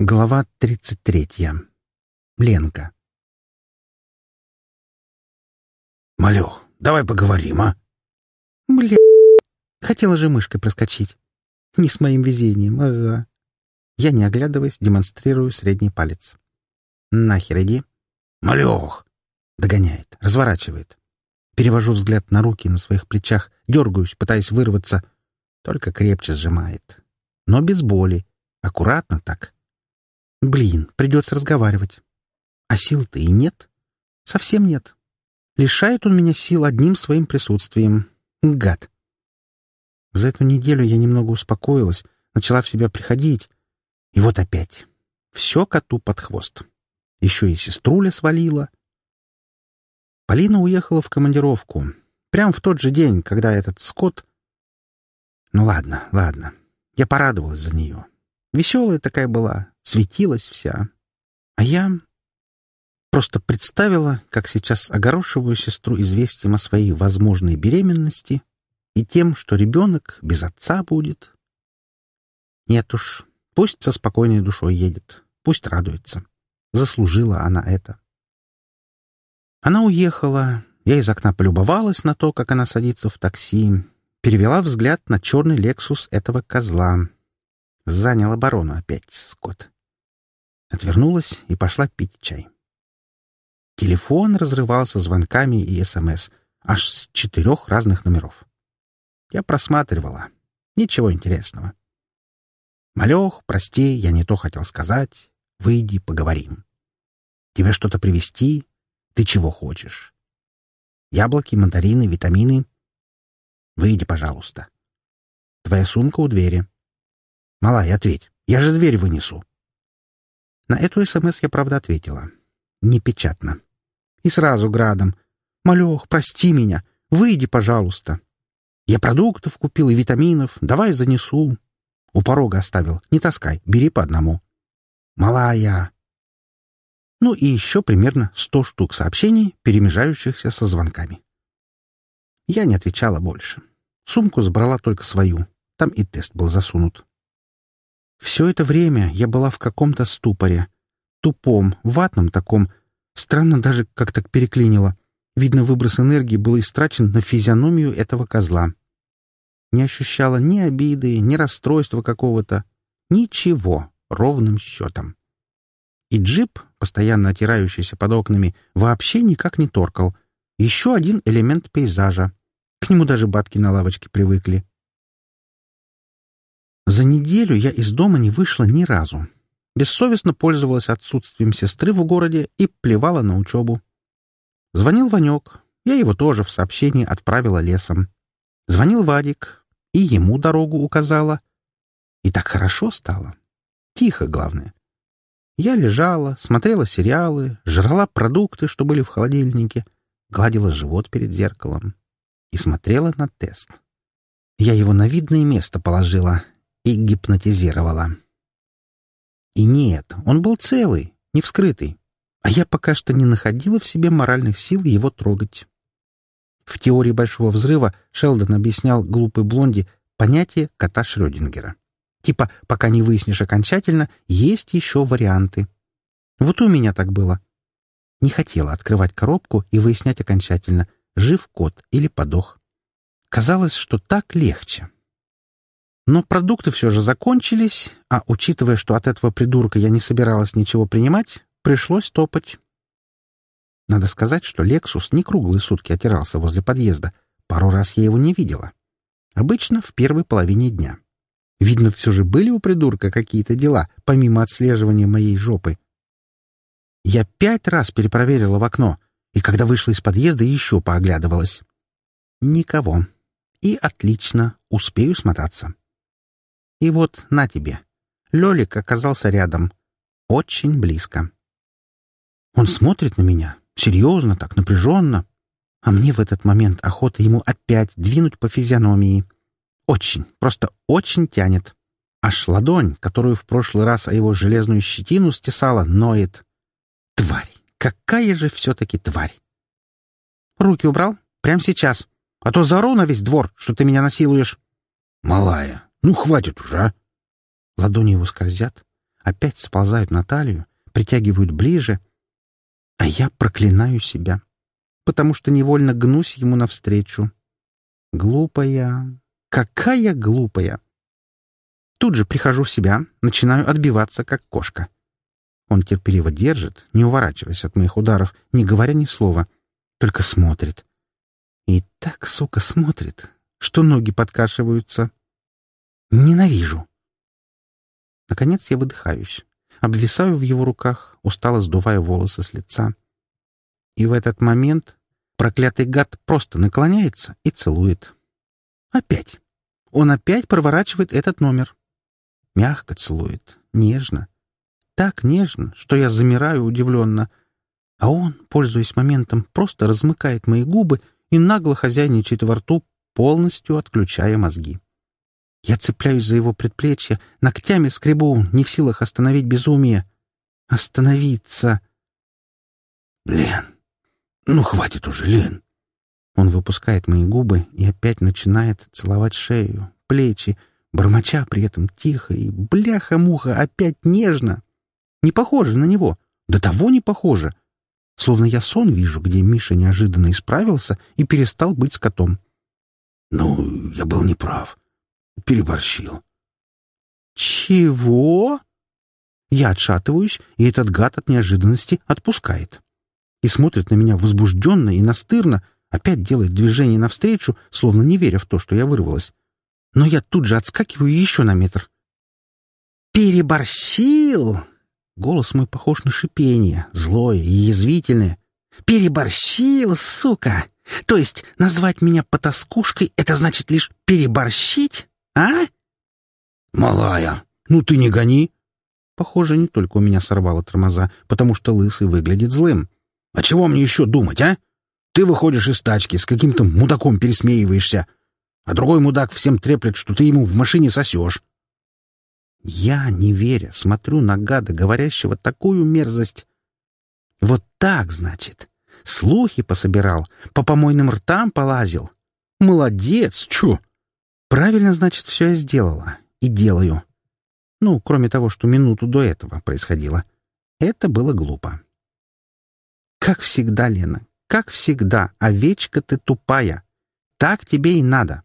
Глава тридцать третья. Ленка. «Малёх, давай поговорим, а?» Бля, хотела же мышкой проскочить. Не с моим везением, ага. Я, не оглядываясь, демонстрирую средний палец. «Нахер иди!» «Малёх!» Догоняет, разворачивает. Перевожу взгляд на руки на своих плечах, дергаюсь, пытаясь вырваться. Только крепче сжимает. Но без боли. Аккуратно так. Блин, придется разговаривать. А сил-то и нет. Совсем нет. Лишает он меня сил одним своим присутствием. Гад. За эту неделю я немного успокоилась, начала в себя приходить. И вот опять. Все коту под хвост. Еще и сеструля свалила. Полина уехала в командировку. Прямо в тот же день, когда этот скот... Ну ладно, ладно. Я порадовалась за нее. Веселая такая была, светилась вся. А я просто представила, как сейчас огорошиваю сестру известием о своей возможной беременности и тем, что ребенок без отца будет. Нет уж, пусть со спокойной душой едет, пусть радуется. Заслужила она это. Она уехала. Я из окна полюбовалась на то, как она садится в такси, перевела взгляд на черный «Лексус» этого козла. Занял оборону опять, скот. Отвернулась и пошла пить чай. Телефон разрывался звонками и СМС, аж с четырех разных номеров. Я просматривала. Ничего интересного. «Малех, прости, я не то хотел сказать. Выйди, поговорим. Тебе что-то привезти? Ты чего хочешь? Яблоки, мандарины, витамины? Выйди, пожалуйста. Твоя сумка у двери. Малай, ответь. Я же дверь вынесу. На эту СМС я, правда, ответила. Непечатно. И сразу градом. «Малех, прости меня. Выйди, пожалуйста. Я продуктов купил и витаминов. Давай занесу. У порога оставил. Не таскай. Бери по одному. Малая!» Ну и еще примерно сто штук сообщений, перемежающихся со звонками. Я не отвечала больше. Сумку забрала только свою. Там и тест был засунут. Все это время я была в каком-то ступоре. Тупом, ватном таком. Странно даже как так переклинило. Видно, выброс энергии был истрачен на физиономию этого козла. Не ощущала ни обиды, ни расстройства какого-то. Ничего, ровным счетом. И джип, постоянно отирающийся под окнами, вообще никак не торкал. Еще один элемент пейзажа. К нему даже бабки на лавочке привыкли. За неделю я из дома не вышла ни разу. Бессовестно пользовалась отсутствием сестры в городе и плевала на учебу. Звонил Ванек. Я его тоже в сообщении отправила лесом. Звонил Вадик. И ему дорогу указала. И так хорошо стало. Тихо, главное. Я лежала, смотрела сериалы, жрала продукты, что были в холодильнике, гладила живот перед зеркалом и смотрела на тест. Я его на видное место положила, и гипнотизировала. И нет, он был целый, не вскрытый, а я пока что не находила в себе моральных сил его трогать. В теории Большого Взрыва Шелдон объяснял глупой блонде понятие кота Шрёдингера. Типа, пока не выяснишь окончательно, есть еще варианты. Вот у меня так было. Не хотела открывать коробку и выяснять окончательно, жив кот или подох. Казалось, что так легче. Но продукты все же закончились, а, учитывая, что от этого придурка я не собиралась ничего принимать, пришлось топать. Надо сказать, что «Лексус» не круглые сутки отирался возле подъезда. Пару раз я его не видела. Обычно в первой половине дня. Видно, все же были у придурка какие-то дела, помимо отслеживания моей жопы. Я пять раз перепроверила в окно, и когда вышла из подъезда, еще пооглядывалась. Никого. И отлично, успею смотаться. И вот на тебе. Лёлик оказался рядом. Очень близко. Он смотрит на меня, серьезно, так напряженно. А мне в этот момент охота ему опять двинуть по физиономии. Очень, просто очень тянет. Аж ладонь, которую в прошлый раз о его железную щетину стесала, ноет. Тварь! Какая же все-таки тварь! Руки убрал? Прямо сейчас. А то заору на весь двор, что ты меня насилуешь. Малая, ну, хватит уже, а!» Ладони его скользят. опять сползают на талию, притягивают ближе, а я проклинаю себя, потому что невольно гнусь ему навстречу. Глупая, какая глупая! Тут же прихожу в себя, начинаю отбиваться, как кошка. Он терпеливо держит, не уворачиваясь от моих ударов, не говоря ни слова, только смотрит. И так, сука, смотрит, что ноги подкашиваются. Ненавижу. Наконец я выдыхаюсь, обвисаю в его руках, устало сдувая волосы с лица. И в этот момент проклятый гад просто наклоняется и целует. Опять. Он опять проворачивает этот номер. Мягко целует, нежно. Так нежно, что я замираю удивленно. А он, пользуясь моментом, просто размыкает мои губы и нагло хозяйничает во рту, полностью отключая мозги. Я цепляюсь за его предплечье, ногтями скребу, не в силах остановить безумие. Остановиться! Лен, ну хватит уже, Лен. Он выпускает мои губы и опять начинает целовать шею, плечи, бормоча при этом тихо и бляха-муха опять нежно. Не похоже на него. До того не похоже. Словно я сон вижу, где Миша неожиданно исправился и перестал быть скотом. Ну, я был неправ. Переборщил. Чего? Я отшатываюсь, и этот гад от неожиданности отпускает. И смотрит на меня возбужденно и настырно, опять делает движение навстречу, словно не веря в то, что я вырвалась. Но я тут же отскакиваю еще на метр. «Переборщил!» Голос мой похож на шипение, злое и язвительное. «Переборщил, сука! То есть назвать меня потаскушкой — это значит лишь переборщить, а?» «Малая, ну ты не гони!» Похоже, не только у меня сорвало тормоза, потому что лысый выглядит злым. «А чего мне еще думать, а? Ты выходишь из тачки, с каким-то мудаком пересмеиваешься, а другой мудак всем треплет, что ты ему в машине сосешь. Я, не веря, смотрю на гада, говорящего такую мерзость. Вот так, значит. Слухи пособирал, по помойным ртам полазил. Молодец, чу! Правильно, значит, все я сделала. И делаю. Ну, кроме того, что минуту до этого происходило. Это было глупо. Как всегда, Лена, как всегда, овечка ты тупая. Так тебе и надо.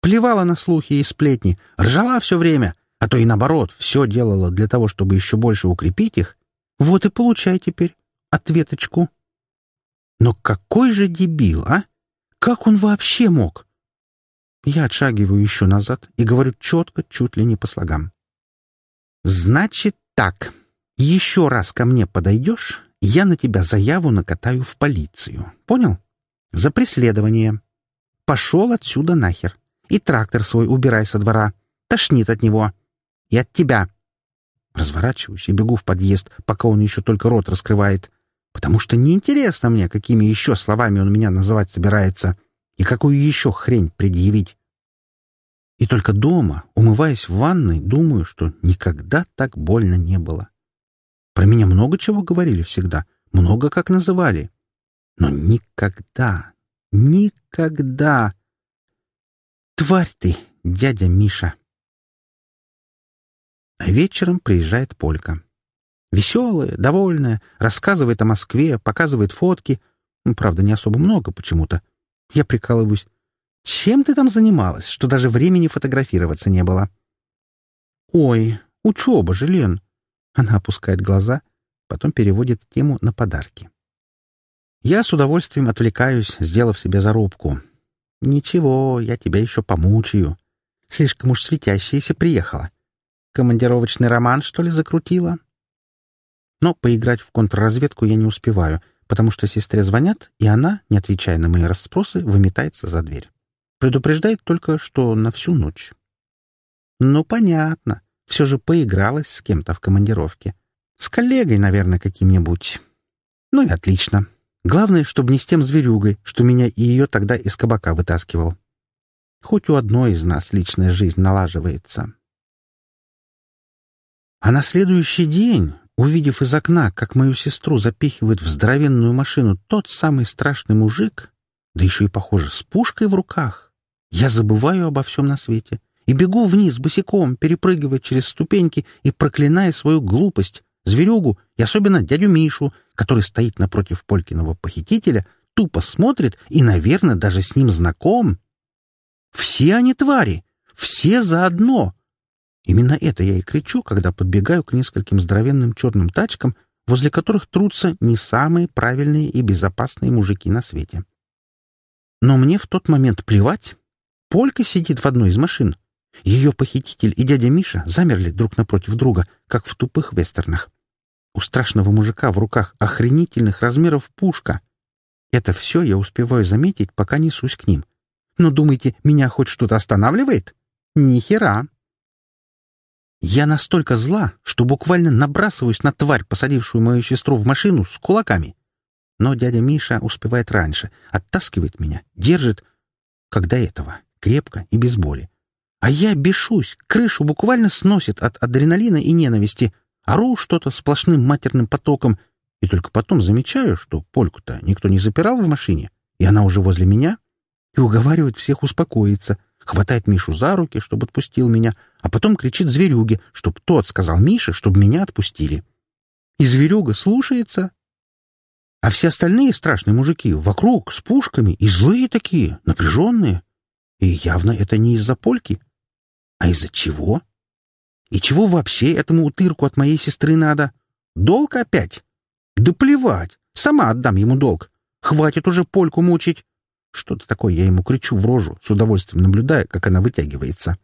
Плевала на слухи и сплетни, ржала все время, а то и наоборот, все делала для того, чтобы еще больше укрепить их, вот и получай теперь ответочку. Но какой же дебил, а? Как он вообще мог? Я отшагиваю еще назад и говорю четко, чуть ли не по слогам. «Значит так. Еще раз ко мне подойдешь, я на тебя заяву накатаю в полицию. Понял? За преследование. Пошел отсюда нахер. И трактор свой убирай со двора. Тошнит от него. И от тебя. Разворачиваюсь и бегу в подъезд, пока он еще только рот раскрывает. Потому что неинтересно мне, какими еще словами он меня называть собирается и какую еще хрень предъявить. Только дома, умываясь в ванной, думаю, что никогда так больно не было. Про меня много чего говорили всегда, много как называли. Но никогда, никогда... Тварь ты, дядя Миша! А вечером приезжает Полька. Веселая, довольная, рассказывает о Москве, показывает фотки. Ну, правда, не особо много почему-то. Я прикалываюсь. Чем ты там занималась, что даже времени фотографироваться не было? Ой, учеба же, Лен. Она опускает глаза, потом переводит тему на подарки. Я с удовольствием отвлекаюсь, сделав себе зарубку. Ничего, я тебя еще помучаю. Слишком уж светящаяся приехала. Командировочный роман, что ли, закрутила? Но поиграть в контрразведку я не успеваю, потому что сестре звонят, и она, не отвечая на мои расспросы, выметается за дверь. Предупреждает только, что на всю ночь. Ну, понятно. Все же поигралась с кем-то в командировке. С коллегой, наверное, каким-нибудь. Ну и отлично. Главное, чтобы не с тем зверюгой, что меня и ее тогда из кабака вытаскивал. Хоть у одной из нас личная жизнь налаживается. А на следующий день, увидев из окна, как мою сестру запихивает в здоровенную машину тот самый страшный мужик, да еще и, похоже, с пушкой в руках, я забываю обо всем на свете и бегу вниз босиком, перепрыгивая через ступеньки и проклиная свою глупость, зверюгу и особенно дядю Мишу, который стоит напротив Полькиного похитителя, тупо смотрит и, наверное, даже с ним знаком. Все они твари, все заодно. Именно это я и кричу, когда подбегаю к нескольким здоровенным черным тачкам, возле которых трутся не самые правильные и безопасные мужики на свете. Но мне в тот момент плевать. Полька сидит в одной из машин. Ее похититель и дядя Миша замерли друг напротив друга, как в тупых вестернах. У страшного мужика в руках охренительных размеров пушка. Это все я успеваю заметить, пока несусь к ним. Но думаете, меня хоть что-то останавливает? Ни хера. Я настолько зла, что буквально набрасываюсь на тварь, посадившую мою сестру в машину, с кулаками. Но дядя Миша успевает раньше, оттаскивает меня, держит, до этого, крепко и без боли. А я бешусь, крышу буквально сносит от адреналина и ненависти, ору что-то сплошным матерным потоком, и только потом замечаю, что польку-то никто не запирал в машине, и она уже возле меня, и уговаривает всех успокоиться, хватает Мишу за руки, чтобы отпустил меня, а потом кричит зверюге, чтоб тот сказал Мише, чтобы меня отпустили. И зверюга слушается, а все остальные страшные мужики вокруг с пушками и злые такие, напряженные. И явно это не из-за польки. А из-за чего? И чего вообще этому утырку от моей сестры надо? Долг опять? Да плевать, сама отдам ему долг. Хватит уже польку мучить. Что-то такое я ему кричу в рожу, с удовольствием наблюдая, как она вытягивается.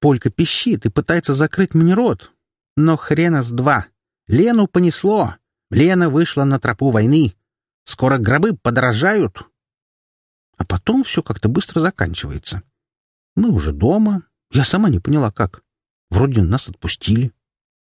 Полька пищит и пытается закрыть мне рот. Но хрена с два. Лену понесло. Лена вышла на тропу войны. Скоро гробы подорожают. А потом все как-то быстро заканчивается. Мы уже дома. Я сама не поняла, как. Вроде нас отпустили.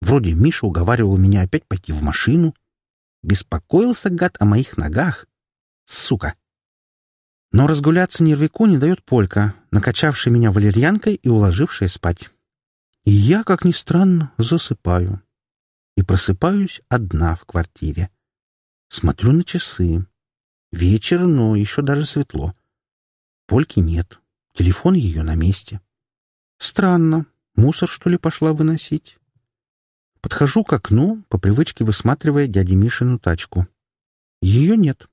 Вроде Миша уговаривал меня опять пойти в машину. Беспокоился гад о моих ногах. Сука! Но разгуляться нервику не дает полька, накачавшая меня валерьянкой и уложившая спать. И я, как ни странно, засыпаю и просыпаюсь одна в квартире. Смотрю на часы. Вечер, но еще даже светло. Польки нет. Телефон ее на месте. Странно. Мусор, что ли, пошла выносить? Подхожу к окну, по привычке высматривая дяди Мишину тачку. Ее нет.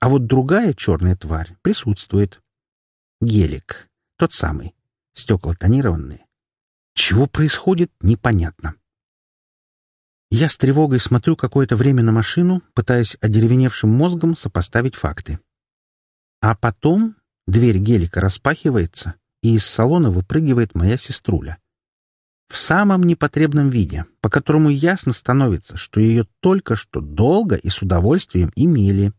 А вот другая черная тварь присутствует. Гелик. Тот самый. Стекла тонированные. Чего происходит, непонятно. Я с тревогой смотрю какое-то время на машину, пытаясь одеревеневшим мозгом сопоставить факты. А потом дверь гелика распахивается, и из салона выпрыгивает моя сеструля. В самом непотребном виде, по которому ясно становится, что ее только что долго и с удовольствием имели.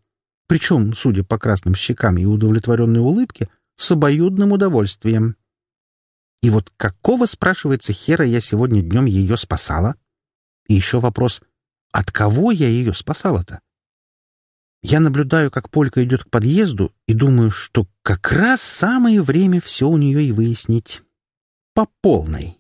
Причем, судя по красным щекам и удовлетворенной улыбке, с обоюдным удовольствием. И вот какого, спрашивается, хера я сегодня днем ее спасала? И еще вопрос, от кого я ее спасала-то? Я наблюдаю, как Полька идет к подъезду, и думаю, что как раз самое время все у нее и выяснить. По полной.